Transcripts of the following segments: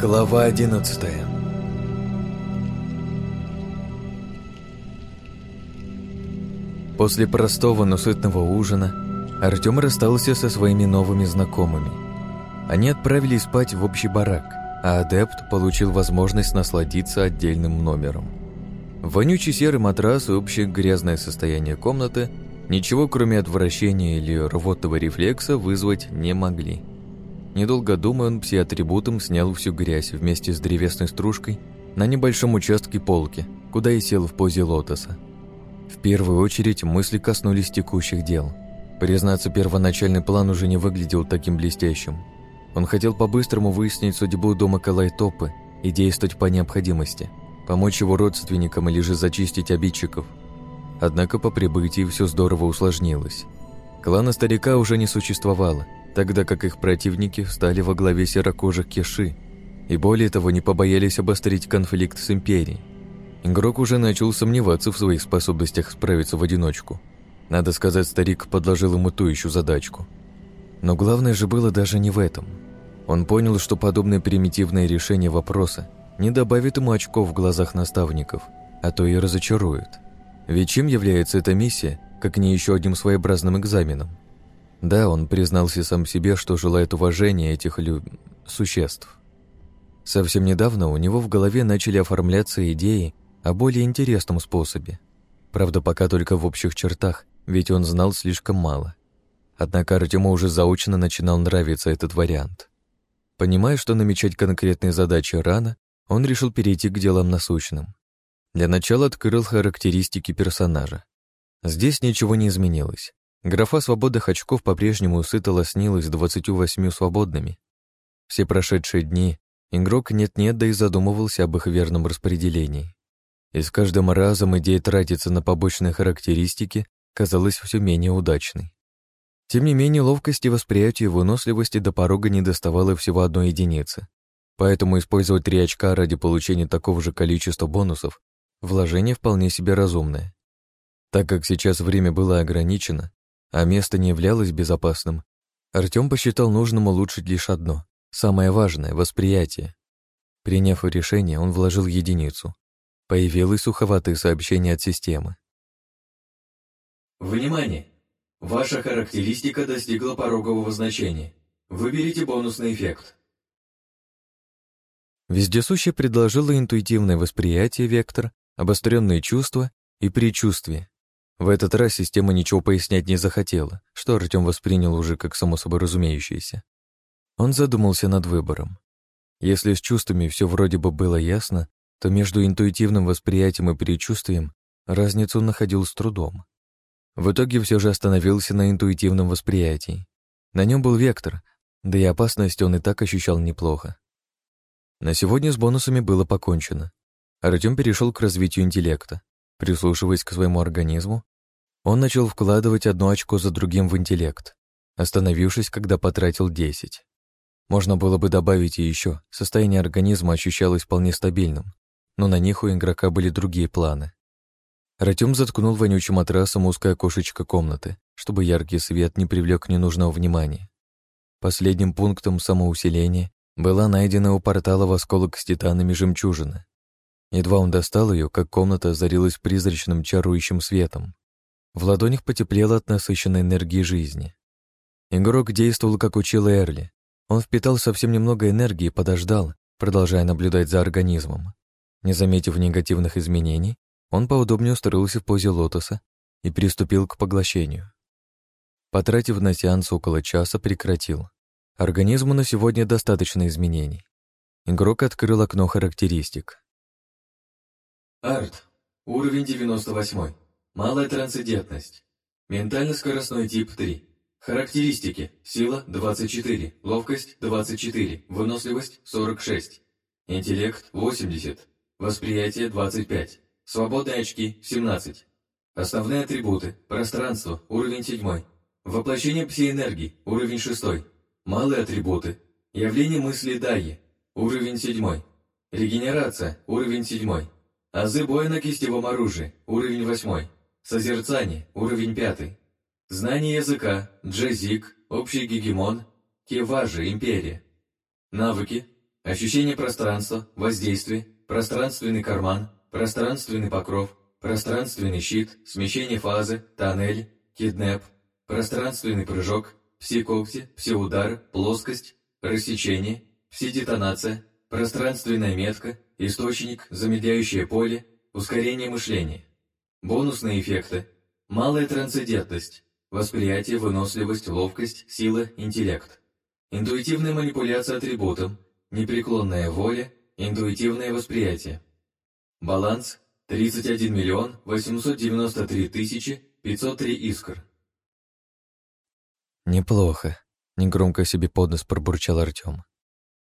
Глава одиннадцатая После простого, но сытного ужина Артем расстался со своими новыми знакомыми. Они отправились спать в общий барак, а адепт получил возможность насладиться отдельным номером. Вонючий серый матрас и общее грязное состояние комнаты ничего, кроме отвращения или рвотного рефлекса, вызвать не могли. Недолго думая, он пси-атрибутом снял всю грязь вместе с древесной стружкой на небольшом участке полки, куда и сел в позе лотоса. В первую очередь мысли коснулись текущих дел. Признаться, первоначальный план уже не выглядел таким блестящим. Он хотел по-быстрому выяснить судьбу дома Калайтопы и действовать по необходимости, помочь его родственникам или же зачистить обидчиков. Однако по прибытии все здорово усложнилось. Клана старика уже не существовало – тогда как их противники стали во главе серокожих Кеши и более того не побоялись обострить конфликт с Империей. Игрок уже начал сомневаться в своих способностях справиться в одиночку. Надо сказать, старик подложил ему ту еще задачку. Но главное же было даже не в этом. Он понял, что подобное примитивное решение вопроса не добавит ему очков в глазах наставников, а то и разочарует. Ведь чем является эта миссия, как не еще одним своеобразным экзаменом? Да, он признался сам себе, что желает уважения этих лю... существ. Совсем недавно у него в голове начали оформляться идеи о более интересном способе. Правда, пока только в общих чертах, ведь он знал слишком мало. Однако Артему уже заочно начинал нравиться этот вариант. Понимая, что намечать конкретные задачи рано, он решил перейти к делам насущным. Для начала открыл характеристики персонажа. Здесь ничего не изменилось. Графа свободных очков по-прежнему сыто лоснилась 28 свободными. Все прошедшие дни игрок нет-нет, да и задумывался об их верном распределении. И с каждым разом идея тратиться на побочные характеристики казалась все менее удачной. Тем не менее, ловкости, восприятия и выносливости до порога не доставало всего одной единицы. Поэтому использовать три очка ради получения такого же количества бонусов – вложение вполне себе разумное. Так как сейчас время было ограничено, а место не являлось безопасным, Артем посчитал нужным улучшить лишь одно, самое важное — восприятие. Приняв решение, он вложил единицу. Появилось суховатое сообщение от системы. Внимание! Ваша характеристика достигла порогового значения. Выберите бонусный эффект. Вездесущий предложила интуитивное восприятие вектор, обостренные чувства и предчувствие. В этот раз система ничего пояснять не захотела, что Артем воспринял уже как само собой разумеющееся. Он задумался над выбором. Если с чувствами все вроде бы было ясно, то между интуитивным восприятием и предчувствием разницу находил с трудом. В итоге все же остановился на интуитивном восприятии. На нем был вектор, да и опасность он и так ощущал неплохо. На сегодня с бонусами было покончено. Артем перешел к развитию интеллекта. Прислушиваясь к своему организму, он начал вкладывать одно очко за другим в интеллект, остановившись, когда потратил 10. Можно было бы добавить и еще, состояние организма ощущалось вполне стабильным, но на них у игрока были другие планы. Артем заткнул вонючим матрасом узкое окошечко комнаты, чтобы яркий свет не привлек ненужного внимания. Последним пунктом самоусиления была найдена у портала в осколок с титанами жемчужина. Едва он достал ее, как комната озарилась призрачным чарующим светом. В ладонях потеплело от насыщенной энергии жизни. Игрок действовал, как учил Эрли. Он впитал совсем немного энергии и подождал, продолжая наблюдать за организмом. Не заметив негативных изменений, он поудобнее устроился в позе лотоса и приступил к поглощению. Потратив на сеанс около часа, прекратил. Организму на сегодня достаточно изменений. Игрок открыл окно характеристик. Арт. Уровень 98. Малая трансцендентность. Ментально-скоростной тип 3. Характеристики. Сила 24, ловкость 24, выносливость 46, интеллект 80, восприятие 25, свободные очки 17. Основные атрибуты. Пространство. Уровень 7. Воплощение псиэнергии. Уровень 6. Малые атрибуты. Явление мысли Дайи. Уровень 7. Регенерация. Уровень 7. Азы боя на кистевом оружии, уровень восьмой. Созерцание, уровень пятый. Знание языка, джезик, общий гегемон, кеважи, империя. Навыки. ощущение пространства, воздействие, пространственный карман, пространственный покров, пространственный щит, смещение фазы, тоннель, киднеп, пространственный прыжок, пси-когти, пси-удар, плоскость, рассечение, пси-детонация, пространственная метка, источник, замедляющее поле, ускорение мышления. Бонусные эффекты. Малая трансцендентность, восприятие, выносливость, ловкость, сила, интеллект. Интуитивная манипуляция атрибутом, непреклонная воля, интуитивное восприятие. Баланс 31 миллион 893 тысячи 503 искр. «Неплохо», — негромко себе под нос пробурчал Артем.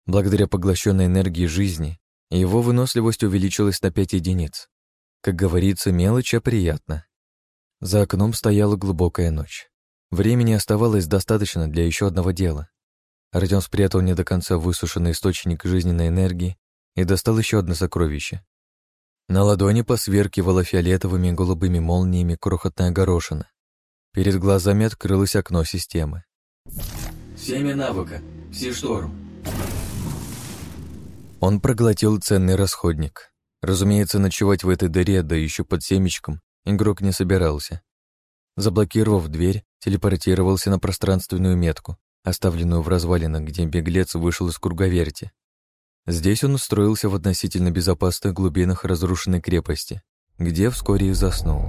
Благодаря поглощенной энергии жизни его выносливость увеличилась на пять единиц. Как говорится, мелочь, а приятно. За окном стояла глубокая ночь. Времени оставалось достаточно для еще одного дела. Артем спрятал не до конца высушенный источник жизненной энергии и достал еще одно сокровище. На ладони посверкивала фиолетовыми и голубыми молниями крохотная горошина. Перед глазами открылось окно системы. Семя навыка. Пси-шторм. Он проглотил ценный расходник. Разумеется, ночевать в этой дыре, да еще под семечком, игрок не собирался. Заблокировав дверь, телепортировался на пространственную метку, оставленную в развалинах, где беглец вышел из круговерти. Здесь он устроился в относительно безопасных глубинах разрушенной крепости, где вскоре и заснул.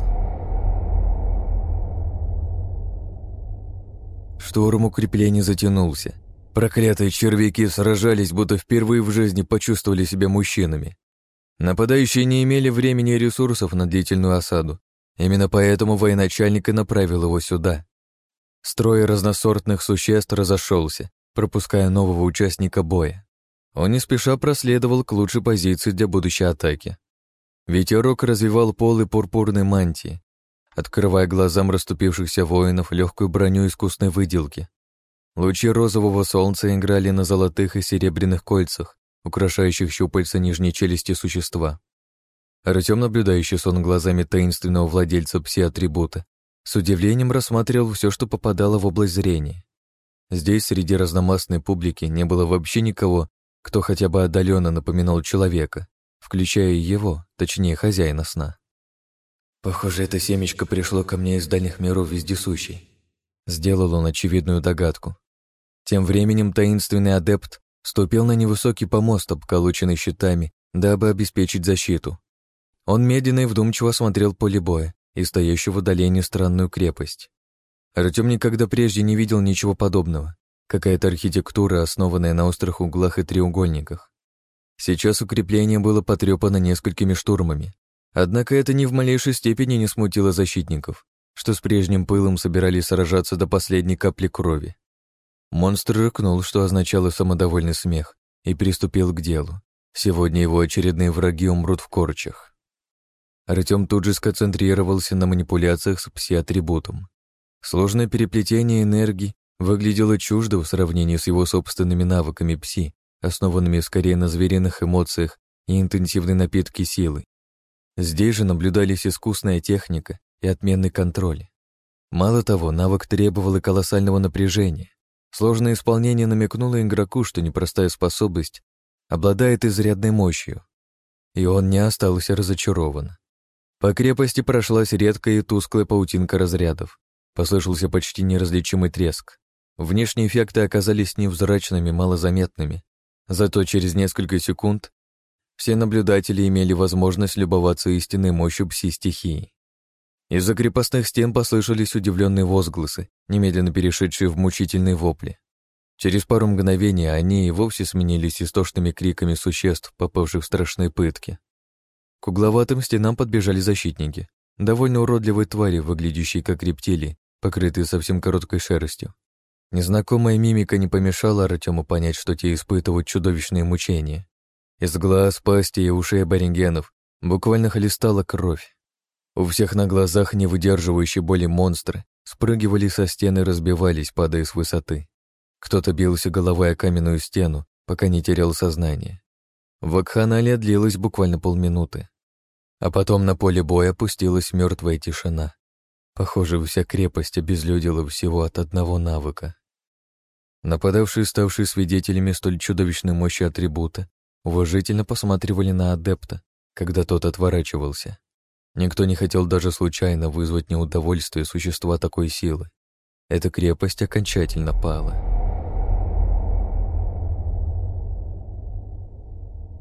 Шторм укреплений затянулся, Проклятые червяки сражались, будто впервые в жизни почувствовали себя мужчинами. Нападающие не имели времени и ресурсов на длительную осаду. Именно поэтому военачальник и направил его сюда. Строй разносортных существ разошелся, пропуская нового участника боя. Он не спеша проследовал к лучшей позиции для будущей атаки. Ветерок развивал полы пурпурной мантии, открывая глазам расступившихся воинов легкую броню искусной выделки. Лучи розового солнца играли на золотых и серебряных кольцах, украшающих щупальца нижней челюсти существа. Артем, наблюдающий сон глазами таинственного владельца пси-атрибута, с удивлением рассматривал все, что попадало в область зрения. Здесь, среди разномастной публики, не было вообще никого, кто хотя бы отдаленно напоминал человека, включая его, точнее, хозяина сна. «Похоже, это семечко пришло ко мне из дальних миров вездесущий», Сделал он очевидную догадку. Тем временем таинственный адепт ступил на невысокий помост, обколоченный щитами, дабы обеспечить защиту. Он медленно и вдумчиво смотрел поле боя и стоящую в удалении странную крепость. Артем никогда прежде не видел ничего подобного. Какая-то архитектура, основанная на острых углах и треугольниках. Сейчас укрепление было потрепано несколькими штурмами. Однако это ни в малейшей степени не смутило защитников, что с прежним пылом собирались сражаться до последней капли крови. Монстр рыкнул, что означало самодовольный смех, и приступил к делу. Сегодня его очередные враги умрут в корчах. Артем тут же сконцентрировался на манипуляциях с пси-атрибутом. Сложное переплетение энергии выглядело чуждо в сравнении с его собственными навыками пси, основанными скорее на звериных эмоциях и интенсивной напитке силы. Здесь же наблюдались искусная техника и отменный контроль. Мало того, навык требовал и колоссального напряжения, Сложное исполнение намекнуло игроку, что непростая способность обладает изрядной мощью, и он не остался разочарован. По крепости прошлась редкая и тусклая паутинка разрядов. Послышался почти неразличимый треск. Внешние эффекты оказались невзрачными, малозаметными. Зато через несколько секунд все наблюдатели имели возможность любоваться истинной мощью пси-стихии. Из-за крепостных стен послышались удивленные возгласы, немедленно перешедшие в мучительные вопли. Через пару мгновений они и вовсе сменились истошными криками существ, попавших в страшные пытки. К угловатым стенам подбежали защитники, довольно уродливые твари, выглядящие как рептилии, покрытые совсем короткой шерстью. Незнакомая мимика не помешала Артему понять, что те испытывают чудовищные мучения. Из глаз, пасти и ушей аборигенов буквально хлестала кровь. У всех на глазах не выдерживающие боли монстры спрыгивали со стены и разбивались, падая с высоты. Кто-то бился головой о каменную стену, пока не терял сознание. Вакханалия длилась буквально полминуты. А потом на поле боя опустилась мертвая тишина. Похоже, вся крепость обезлюдила всего от одного навыка. Нападавшие, ставшие свидетелями столь чудовищной мощи атрибута, уважительно посматривали на адепта, когда тот отворачивался. Никто не хотел даже случайно вызвать неудовольствие существа такой силы. Эта крепость окончательно пала.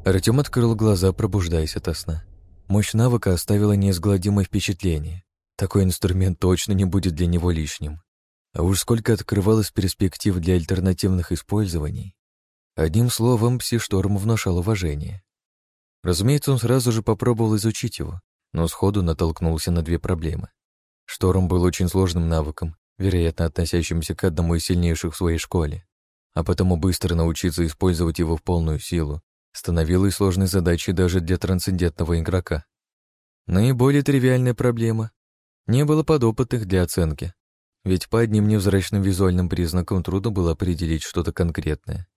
Артем открыл глаза, пробуждаясь ото сна. Мощь навыка оставила неизгладимое впечатление. Такой инструмент точно не будет для него лишним. А уж сколько открывалось перспектив для альтернативных использований. Одним словом, пси-шторм внушал уважение. Разумеется, он сразу же попробовал изучить его, но сходу натолкнулся на две проблемы. Шторм был очень сложным навыком, вероятно, относящимся к одному из сильнейших в своей школе, а потому быстро научиться использовать его в полную силу становилось сложной задачей даже для трансцендентного игрока. Наиболее тривиальная проблема — не было подопытных для оценки, ведь по одним невзрачным визуальным признакам трудно было определить что-то конкретное.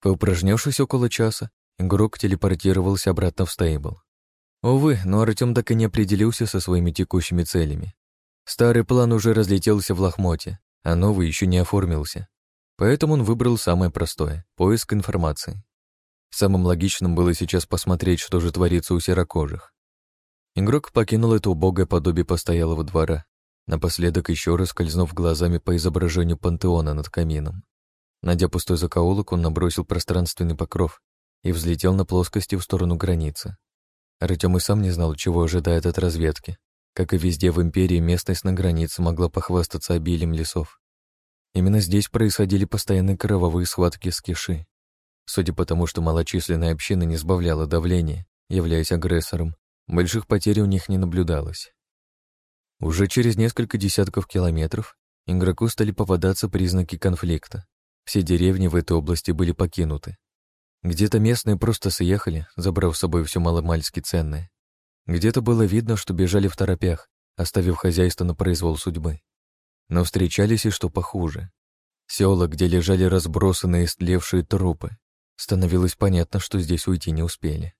Поупражнявшись около часа, игрок телепортировался обратно в стейбл. Увы, но Артем так и не определился со своими текущими целями. Старый план уже разлетелся в лохмоте, а новый еще не оформился. Поэтому он выбрал самое простое — поиск информации. Самым логичным было сейчас посмотреть, что же творится у серокожих. Игрок покинул это убогое подобие постоялого двора, напоследок еще раз скользнув глазами по изображению пантеона над камином. Найдя пустой закоулок, он набросил пространственный покров и взлетел на плоскости в сторону границы. Артем и сам не знал, чего ожидает от разведки. Как и везде в Империи, местность на границе могла похвастаться обилием лесов. Именно здесь происходили постоянные кровавые схватки с Киши. Судя по тому, что малочисленная община не сбавляла давления, являясь агрессором, больших потерь у них не наблюдалось. Уже через несколько десятков километров игроку стали попадаться признаки конфликта. Все деревни в этой области были покинуты. Где-то местные просто съехали, забрав с собой все маломальски ценное. Где-то было видно, что бежали в торопях, оставив хозяйство на произвол судьбы. Но встречались и что похуже. Села, где лежали разбросанные истлевшие трупы. Становилось понятно, что здесь уйти не успели.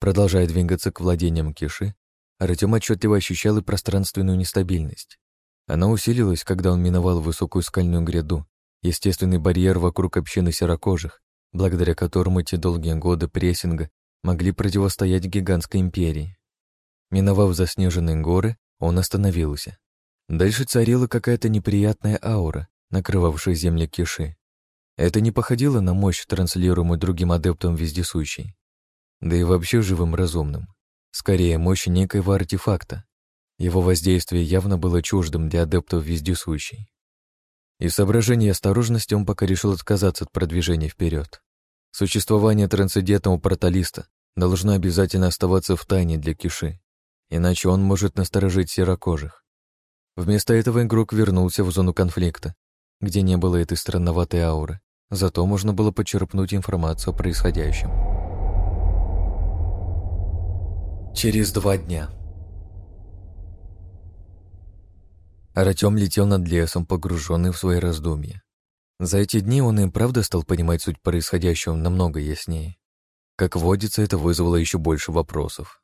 Продолжая двигаться к владениям Киши, Артем отчетливо ощущал и пространственную нестабильность. Она усилилась, когда он миновал высокую скальную гряду, естественный барьер вокруг общины серокожих, благодаря которому эти долгие годы прессинга могли противостоять гигантской империи. Миновав заснеженные горы, он остановился. Дальше царила какая-то неприятная аура, накрывавшая земли Киши. Это не походило на мощь, транслируемую другим адептом вездесущей. Да и вообще живым разумным. Скорее, мощь некоего артефакта. Его воздействие явно было чуждым для адептов вездесущей. Из соображения осторожности он пока решил отказаться от продвижения вперед. Существование трансцендентного порталиста должно обязательно оставаться в тайне для Киши, иначе он может насторожить серокожих. Вместо этого игрок вернулся в зону конфликта, где не было этой странноватой ауры, зато можно было почерпнуть информацию о происходящем. Через два дня Артем летел над лесом, погруженный в свои раздумья. За эти дни он и правда стал понимать суть происходящего намного яснее. Как водится, это вызвало еще больше вопросов.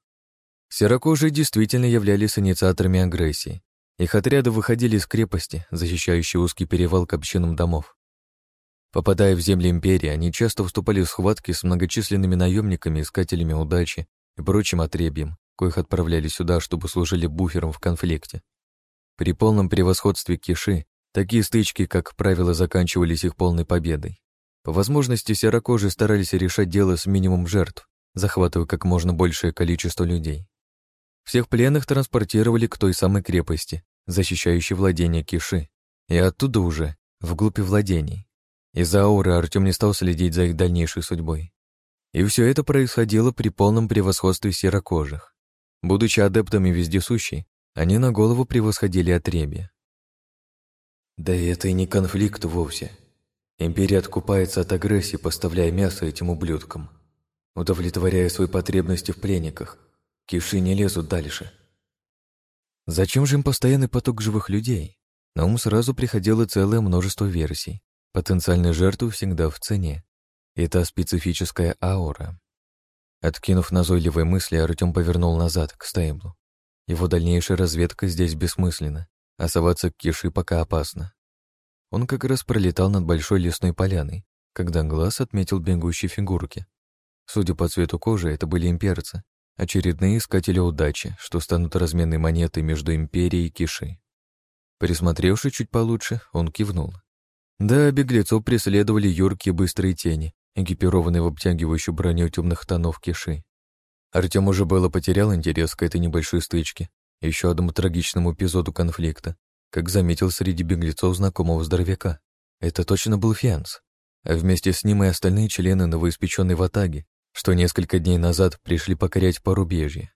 Серокожие действительно являлись инициаторами агрессии. Их отряды выходили из крепости, защищающей узкий перевал к общинам домов. Попадая в земли империи, они часто вступали в схватки с многочисленными наемниками, искателями удачи и прочим отребьем, коих отправляли сюда, чтобы служили буфером в конфликте. При полном превосходстве Киши такие стычки, как правило, заканчивались их полной победой. По возможности серокожие старались решать дело с минимум жертв, захватывая как можно большее количество людей. Всех пленных транспортировали к той самой крепости, защищающей владения Киши, и оттуда уже, вглубь владений. Из-за ауры Артем не стал следить за их дальнейшей судьбой. И все это происходило при полном превосходстве серокожих. Будучи адептами вездесущей, они на голову превосходили отребье. Да и это и не конфликт вовсе. Империя откупается от агрессии, поставляя мясо этим ублюдкам. Удовлетворяя свои потребности в пленниках, киши не лезут дальше. Зачем же им постоянный поток живых людей? На ум сразу приходило целое множество версий. Потенциальные жертвы всегда в цене. Это специфическая аура. Откинув назойливые мысли, Артем повернул назад, к стейблу. Его дальнейшая разведка здесь бессмысленна, а соваться к Киши пока опасно. Он как раз пролетал над большой лесной поляной, когда глаз отметил бегущие фигурки. Судя по цвету кожи, это были имперцы, очередные искатели удачи, что станут разменной монетой между империей и Киши. Присмотревшись чуть получше, он кивнул. Да, беглецов преследовали юркие быстрые тени, экипированные в обтягивающую броню темных тонов Киши. Артем уже было потерял интерес к этой небольшой стычке, еще одному трагичному эпизоду конфликта, как заметил среди беглецов знакомого здоровяка. Это точно был Фианс, а вместе с ним и остальные члены новоиспеченной ватаги, что несколько дней назад пришли покорять порубежье.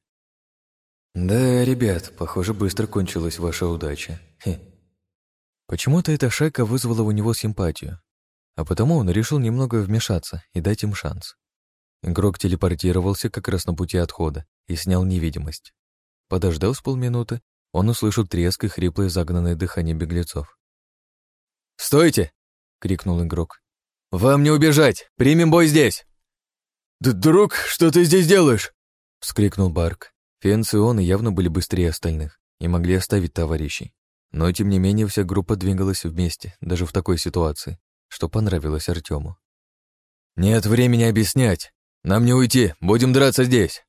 «Да, ребят, похоже, быстро кончилась ваша удача. Хе». Почему-то эта шайка вызвала у него симпатию, а потому он решил немного вмешаться и дать им шанс. Игрок телепортировался как раз на пути отхода и снял невидимость. Подождал с полминуты, он услышал треск и хриплое загнанное дыхание беглецов. «Стойте!» — крикнул игрок. «Вам не убежать! Примем бой здесь!» «Друг, что ты здесь делаешь?» — вскрикнул Барк. Фенс и он явно были быстрее остальных и могли оставить товарищей. Но, тем не менее, вся группа двигалась вместе, даже в такой ситуации, что понравилось Артему. «Нет времени объяснять. Нам не уйти, будем драться здесь».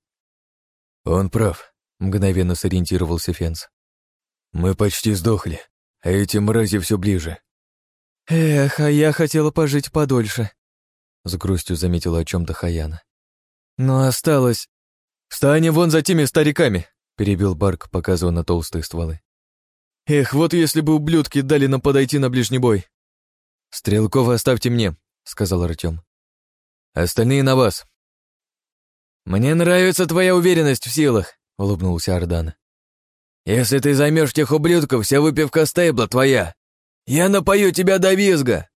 «Он прав», — мгновенно сориентировался Фенс. «Мы почти сдохли, а эти мрази все ближе». «Эх, а я хотела пожить подольше», с грустью заметила о чем-то Хаяна. Но осталось... «Встанем вон за теми стариками!» перебил Барк, показывая на толстые стволы. «Эх, вот если бы ублюдки дали нам подойти на ближний бой!» «Стрелкова оставьте мне», — сказал Артем. «Остальные на вас». «Мне нравится твоя уверенность в силах», — улыбнулся Ардан. «Если ты займешь тех ублюдков, вся выпивка стейбла твоя. Я напою тебя до визга!»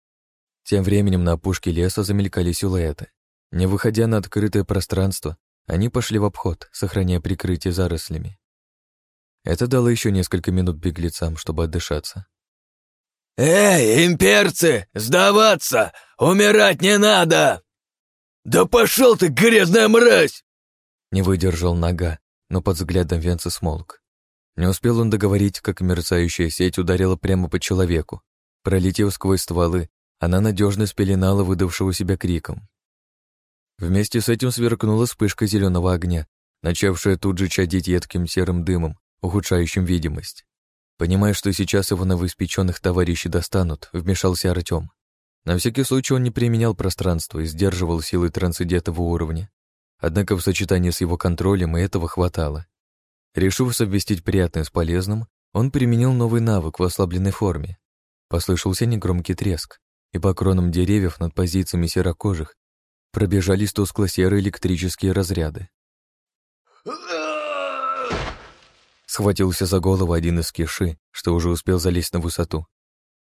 Тем временем на опушке леса замелькали силуэты. Не выходя на открытое пространство, они пошли в обход, сохраняя прикрытие зарослями. Это дало еще несколько минут беглецам, чтобы отдышаться. «Эй, имперцы, сдаваться! Умирать не надо!» «Да пошел ты, грязная мразь!» Не выдержал нога, но под взглядом Венца смолк. Не успел он договорить, как мерцающая сеть ударила прямо по человеку. Пролетев сквозь стволы, она надежно спеленала выдавшего себя криком. Вместе с этим сверкнула вспышка зеленого огня, начавшая тут же чадить едким серым дымом, ухудшающим видимость. Понимая, что сейчас его новоиспеченных товарищей достанут, вмешался Артем. На всякий случай он не применял пространство и сдерживал силы трансцендентного уровня. Однако в сочетании с его контролем и этого хватало. Решив совместить приятное с полезным, он применил новый навык в ослабленной форме. Послышался негромкий треск и по кронам деревьев над позициями серокожих пробежались тускло-серые электрические разряды. Схватился за голову один из киши, что уже успел залезть на высоту.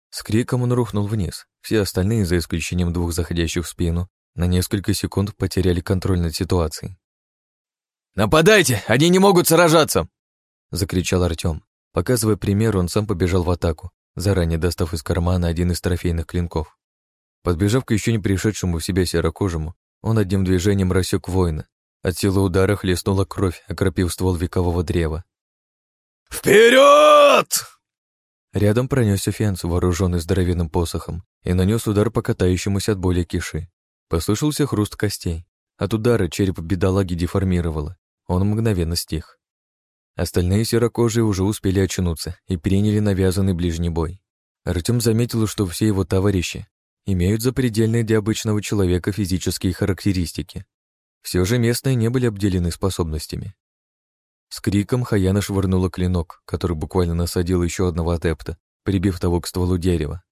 С криком он рухнул вниз. Все остальные, за исключением двух заходящих в спину, на несколько секунд потеряли контроль над ситуацией. «Нападайте! Они не могут сражаться!» — закричал Артем. Показывая пример, он сам побежал в атаку, заранее достав из кармана один из трофейных клинков. Подбежав к еще не пришедшему в себя серокожему, он одним движением рассек воина. От силы удара хлестнула кровь, окропив ствол векового древа. «Вперед!» Рядом пронесся Фенс, вооруженный здоровенным посохом, и нанес удар по катающемуся от боли киши. Послышался хруст костей. От удара череп бедолаги деформировало. Он мгновенно стих. Остальные серокожие уже успели очнуться и приняли навязанный ближний бой. Артем заметил, что все его товарищи имеют запредельные для обычного человека физические характеристики. Все же местные не были обделены способностями. С криком Хаяна швырнула клинок, который буквально насадил еще одного адепта, прибив того к стволу дерева.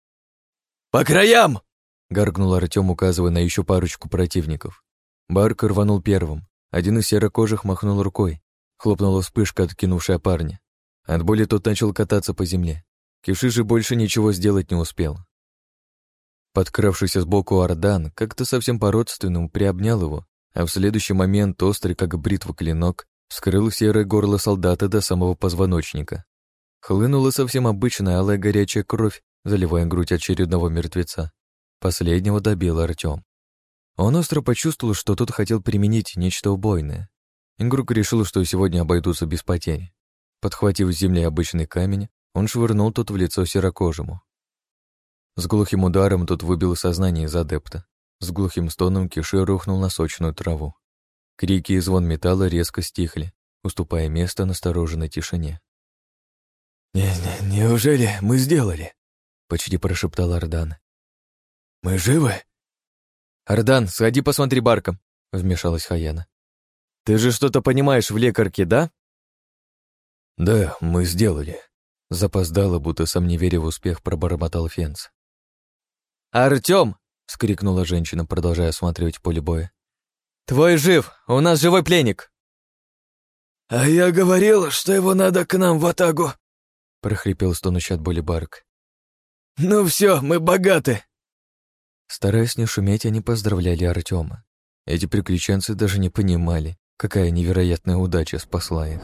«По краям!» — гаркнул Артем, указывая на еще парочку противников. Барк рванул первым. Один из серокожих махнул рукой, Хлопнула вспышка, откинувшая парня. От боли тот начал кататься по земле. Киши же больше ничего сделать не успел. Подкравшийся сбоку Ардан как-то совсем по-родственному приобнял его, а в следующий момент острый, как бритва клинок, вскрыл серое горло солдата до самого позвоночника. Хлынула совсем обычная алая горячая кровь, заливая грудь очередного мертвеца. Последнего добил Артем. Он остро почувствовал, что тот хотел применить нечто убойное. Ингрук решил, что сегодня обойдутся без потерь. Подхватив с земли обычный камень, он швырнул тот в лицо серокожему. С глухим ударом тот выбил сознание из адепта. С глухим стоном Киши рухнул на сочную траву. Крики и звон металла резко стихли, уступая место настороженной тишине. «Не, не, «Неужели мы сделали?» — почти прошептал Ардан. «Мы живы?» «Ардан, сходи посмотри барком», — вмешалась Хаяна. «Ты же что-то понимаешь в лекарке, да?» «Да, мы сделали», — запоздало, будто сам не веря в успех, пробормотал Фенц. «Артём!» — скрикнула женщина, продолжая осматривать поле боя. «Твой жив! У нас живой пленник!» «А я говорил, что его надо к нам в атагу!» — прохрипел стонущий от боли Барк. «Ну все, мы богаты!» Стараясь не шуметь, они поздравляли Артема. Эти приключенцы даже не понимали, какая невероятная удача спасла их.